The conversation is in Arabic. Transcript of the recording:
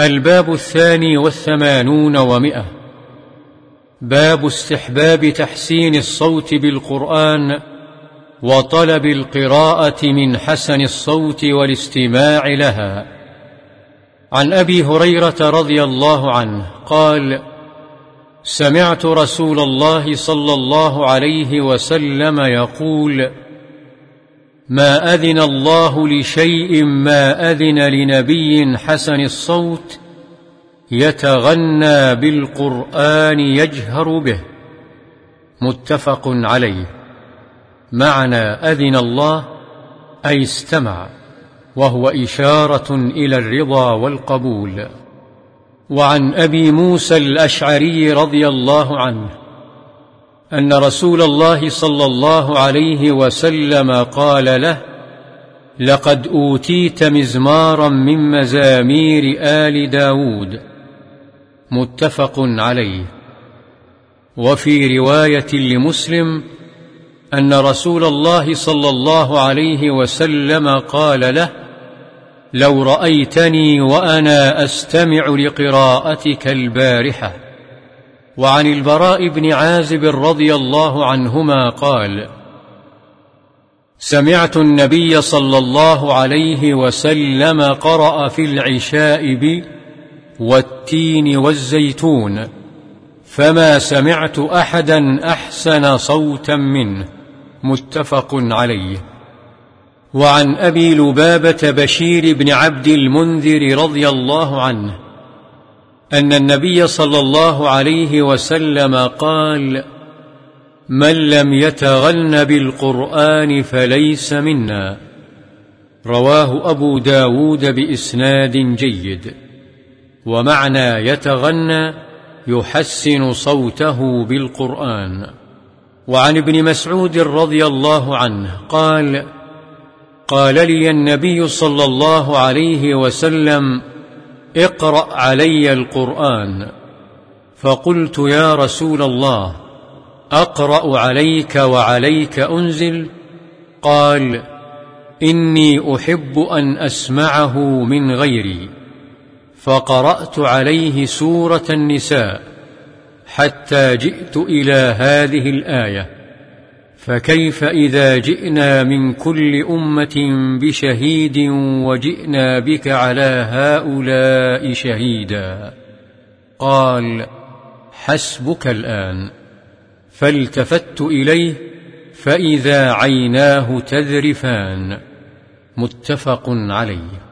الباب الثاني والثمانون ومئة. باب استحباب تحسين الصوت بالقرآن وطلب القراءة من حسن الصوت والاستماع لها. عن أبي هريرة رضي الله عنه قال سمعت رسول الله صلى الله عليه وسلم يقول ما أذن الله لشيء ما أذن لنبي حسن الصوت يتغنى بالقرآن يجهر به. متفق عليه. معنى أذن الله أي استمع وهو إشارة إلى الرضا والقبول. وعن أبي موسى الأشعري رضي الله عنه أن رسول الله صلى الله عليه وسلم قال له لقد أوتيت مزمارا من مزامير آل داود. متفق عليه. وفي رواية لمسلم أن رسول الله صلى الله عليه وسلم قال له لو رأيتني وأنا أستمع لقراءتك البارحة. وعن البراء بن عازب رضي الله عنهما قال سمعت النبي صلى الله عليه وسلم قرأ في العشاء بي والتين والزيتون فما سمعت أحدا أحسن صوتا منه متفق عليه. وعن أبي لبابة بشير بن عبد المنذر رضي الله عنه أن النبي صلى الله عليه وسلم قال من لم يتغن بالقرآن فليس منا. رواه أبو داود بإسناد جيد. ومعنى يتغنى يحسن صوته بالقرآن. وعن ابن مسعود رضي الله عنه قال قال لي النبي صلى الله عليه وسلم اقرأ علي القرآن. فقلت يا رسول الله أقرأ عليك وعليك أنزل؟ قال إني أحب أن أسمعه من غيري. فقرأت عليه سورة النساء حتى جئت إلى هذه الآية. فكيف إذا جئنا من كل أمة بشهيد وجئنا بك على هؤلاء شهيدا؟ قال حسبك الآن. فالتفت إليه فإذا عيناه تذرفان. متفق عليه.